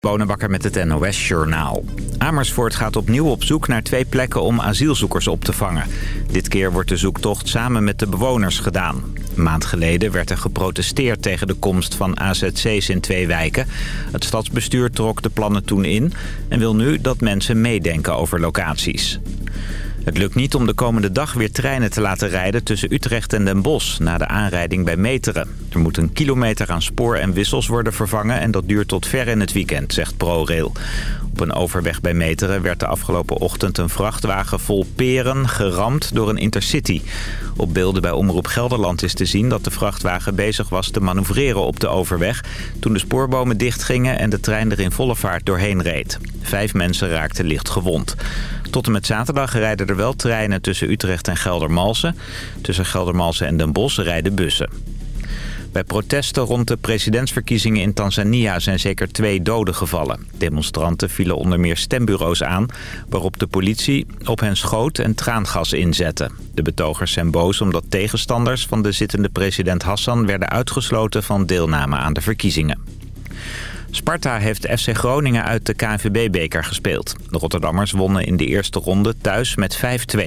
Bonenbakker met het NOS Journaal. Amersfoort gaat opnieuw op zoek naar twee plekken om asielzoekers op te vangen. Dit keer wordt de zoektocht samen met de bewoners gedaan. Een maand geleden werd er geprotesteerd tegen de komst van AZC's in twee wijken. Het stadsbestuur trok de plannen toen in en wil nu dat mensen meedenken over locaties. Het lukt niet om de komende dag weer treinen te laten rijden tussen Utrecht en Den Bosch na de aanrijding bij Meteren. Er moet een kilometer aan spoor en wissels worden vervangen en dat duurt tot ver in het weekend, zegt ProRail. Op een overweg bij Meteren werd de afgelopen ochtend een vrachtwagen vol peren geramd door een intercity. Op beelden bij Omroep Gelderland is te zien dat de vrachtwagen bezig was te manoeuvreren op de overweg... toen de spoorbomen dichtgingen en de trein er in volle vaart doorheen reed. Vijf mensen raakten licht gewond. Tot en met zaterdag rijden er wel treinen tussen Utrecht en Geldermalsen. Tussen Geldermalsen en Den Bosch rijden bussen. Bij protesten rond de presidentsverkiezingen in Tanzania zijn zeker twee doden gevallen. Demonstranten vielen onder meer stembureaus aan... waarop de politie op hen schoot en traangas inzette. De betogers zijn boos omdat tegenstanders van de zittende president Hassan... werden uitgesloten van deelname aan de verkiezingen. Sparta heeft FC Groningen uit de KNVB-beker gespeeld. De Rotterdammers wonnen in de eerste ronde thuis met 5-2.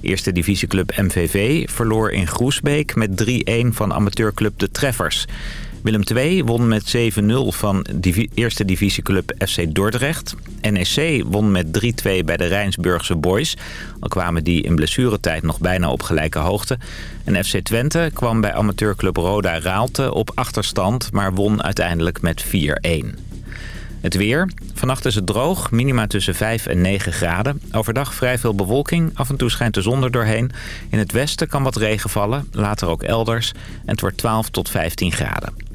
Eerste divisieclub MVV verloor in Groesbeek met 3-1 van amateurclub De Treffers. Willem II won met 7-0 van divi eerste divisieclub FC Dordrecht. NEC won met 3-2 bij de Rijnsburgse Boys. Al kwamen die in blessuretijd nog bijna op gelijke hoogte. En FC Twente kwam bij amateurclub Roda Raalte op achterstand... maar won uiteindelijk met 4-1. Het weer. Vannacht is het droog, minima tussen 5 en 9 graden. Overdag vrij veel bewolking, af en toe schijnt de zon er doorheen. In het westen kan wat regen vallen, later ook elders. En het wordt 12 tot 15 graden.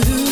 do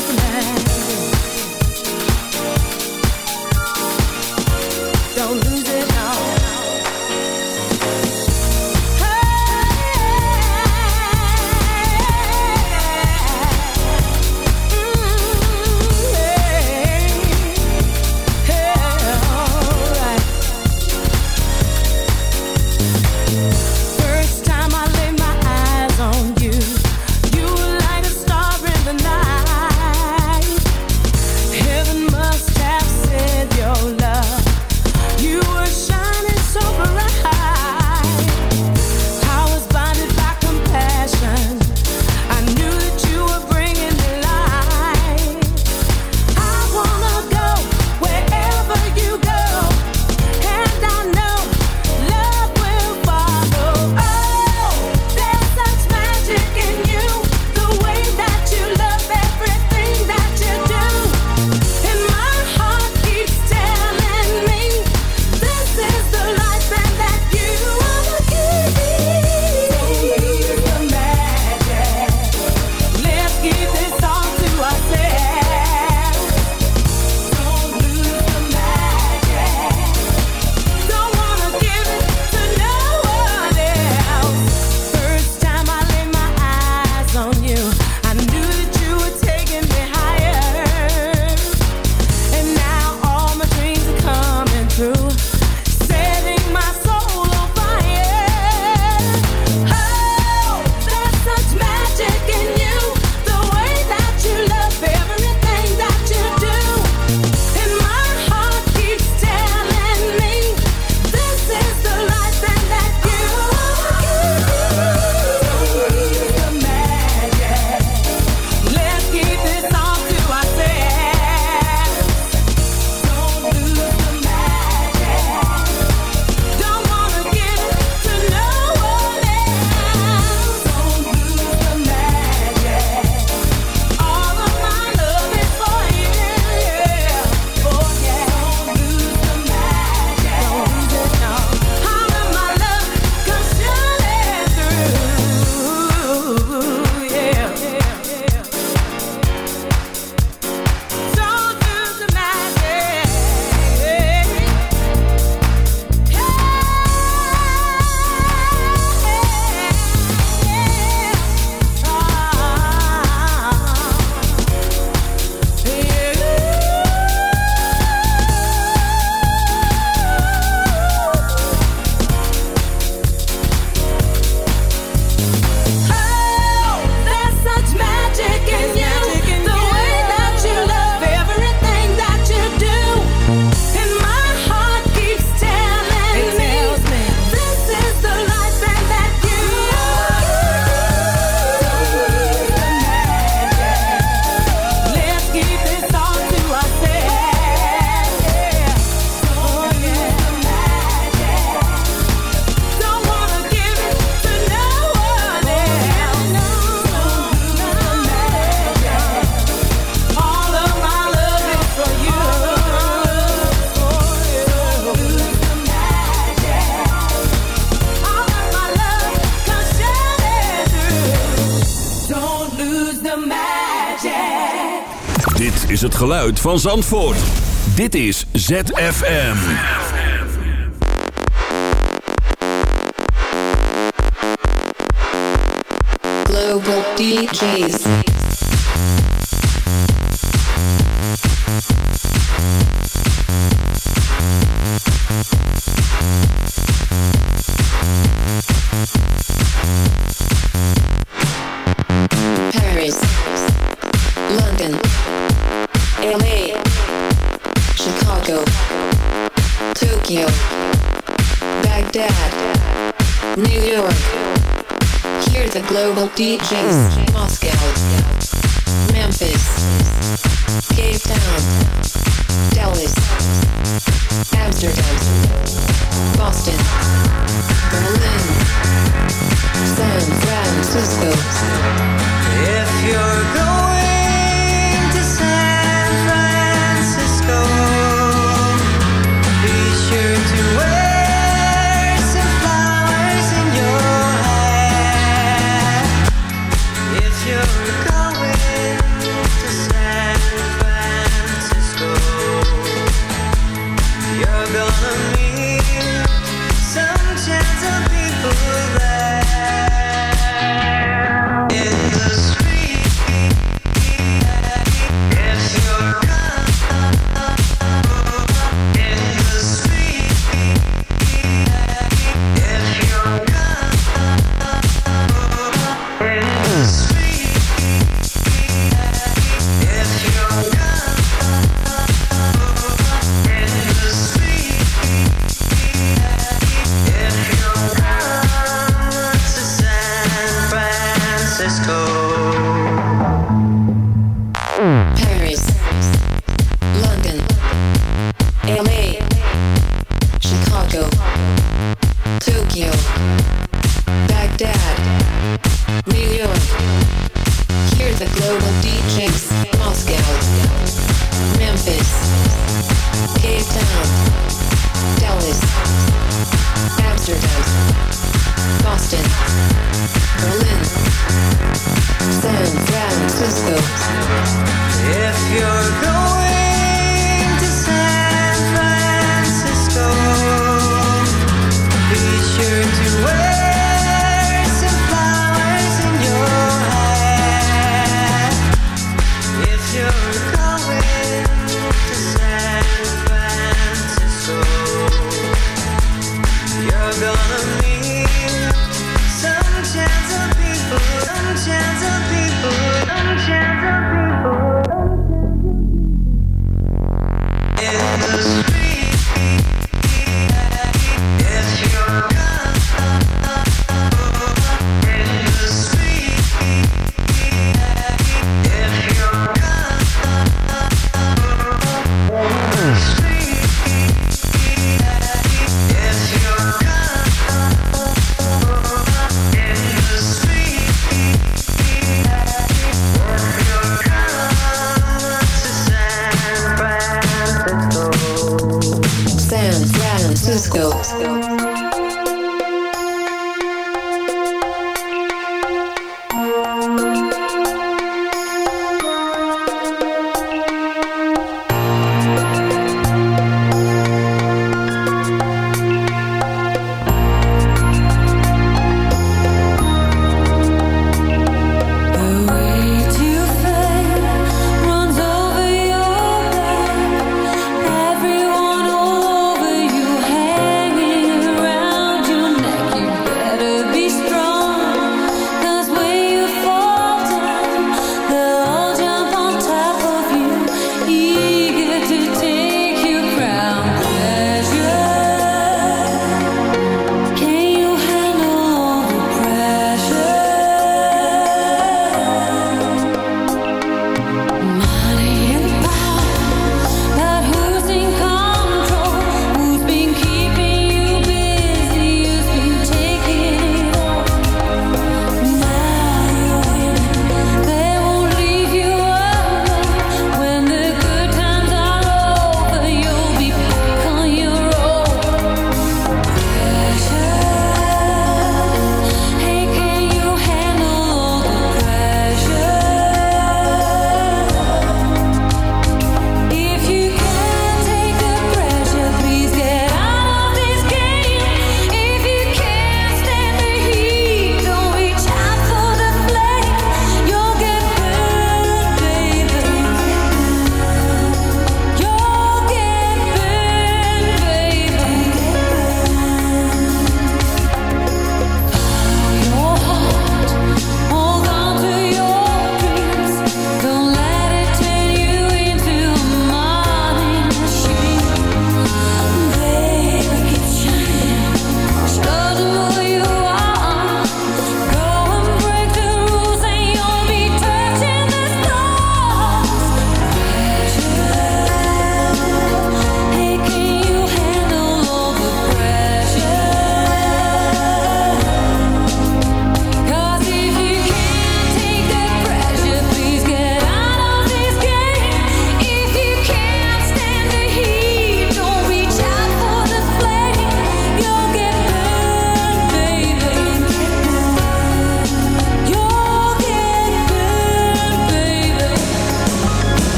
Dit is het geluid van Zandvoort. Dit is ZFM. Global DJs.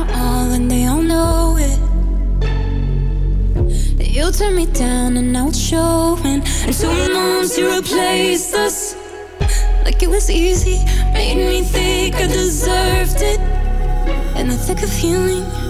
our all and they all know it. You turn me down and I would show showing. And two months to replace us. Like it was easy, made me think I deserved it. In the thick of healing.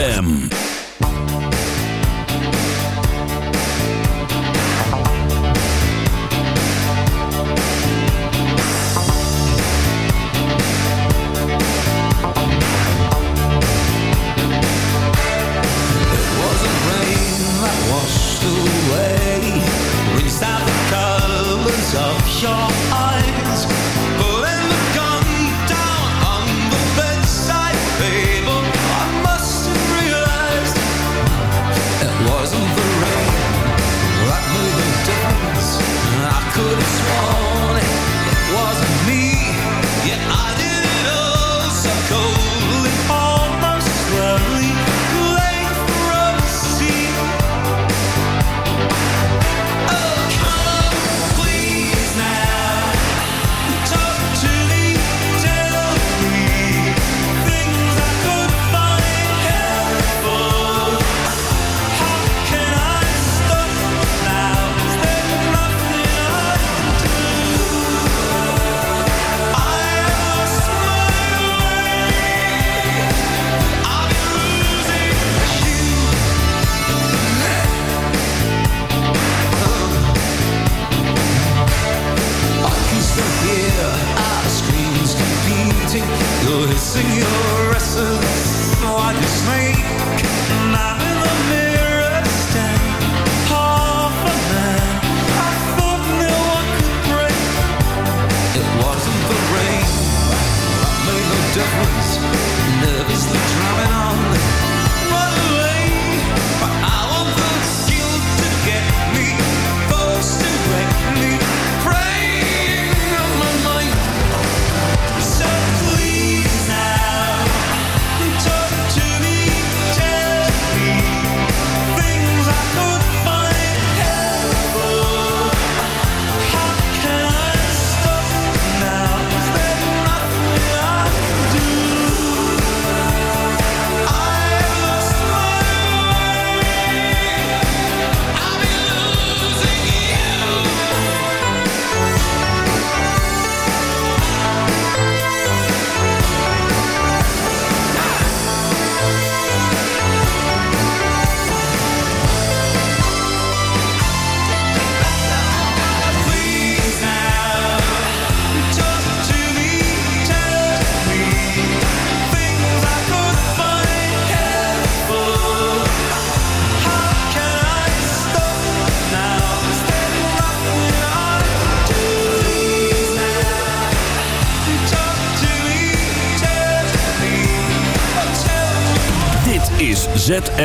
ZFM. sing your recipe